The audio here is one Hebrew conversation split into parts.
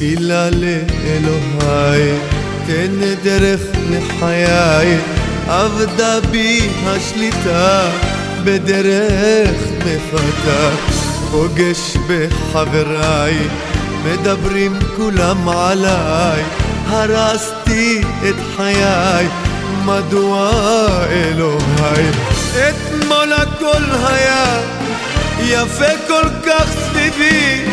תפילה לאלוהי, תן דרך לחיי, אבדה בי השליטה, בדרך מפתה, פוגש בחבריי, מדברים כולם עליי, הרסתי את חיי, מדוע אלוהי? אתמול הכל היה יפה כל כך סביבי,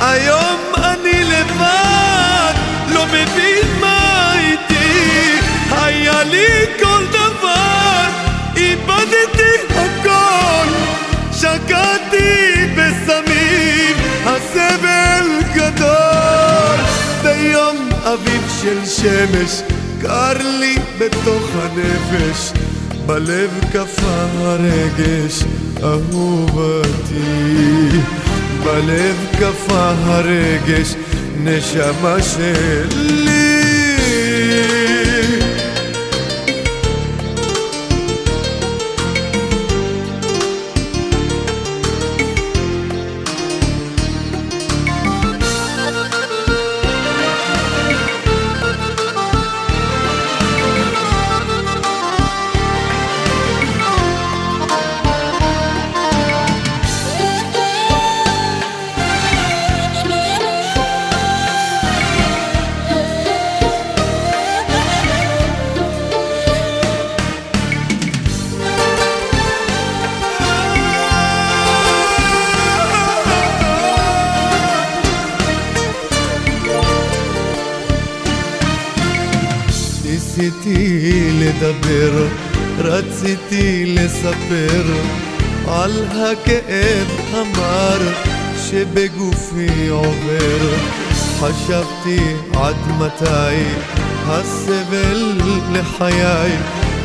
היום אני לבד, לא מבין מה איתי, היה לי כל דבר, איבדתי הכל, שקעתי בסמים, הסבל גדול, ביום אביב של שמש, קר לי בתוך הנפש, בלב קפא הרגש, אהובתי. בלב קפא הרגש, נשמה שלי. ניסיתי לדבר, רציתי לספר על הכאב המר שבגופי עובר. חשבתי עד מתי הסבל לחיי,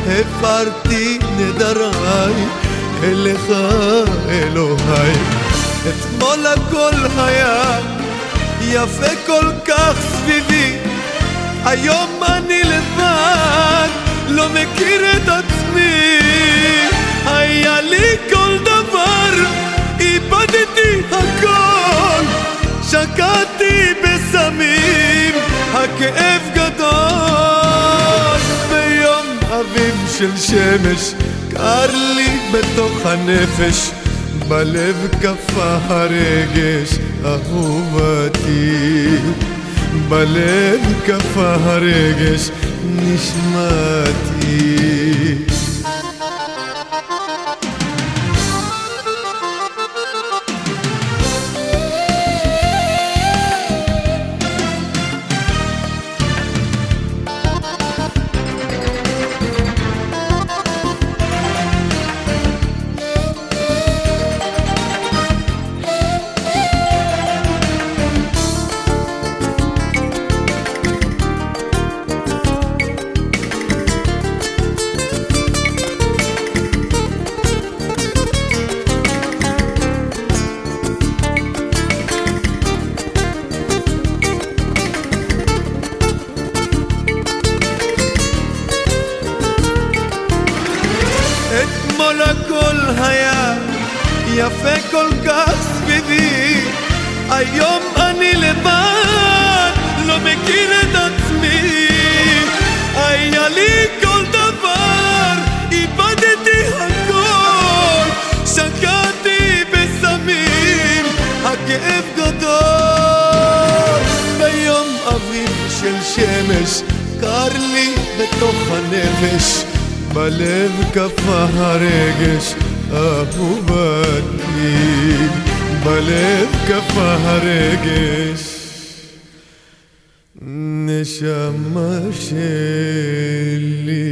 הפרתי נדריי אליך אלוהי. אתמול הכל היה יפה כל כך סביבי היום אני לבד, לא מכיר את עצמי. היה לי כל דבר, איבדתי הכל. שקעתי בסמים, הכאב גדול. ביום אביב של שמש קר לי בתוך הנפש. בלב קפא הרגש, אהובתי בלב קפא הרגש, יפה כל כך סביבי. היום אני לבד, לא מכיר את עצמי. היה לי כל דבר, איבדתי הכל. שקעתי בסמים, הכאב גדול. ביום אביב של שמש קר לי בתוך הנפש. בלב קפא הרגש, אהובתי, בלב קפא הרגש, נשמה שלי.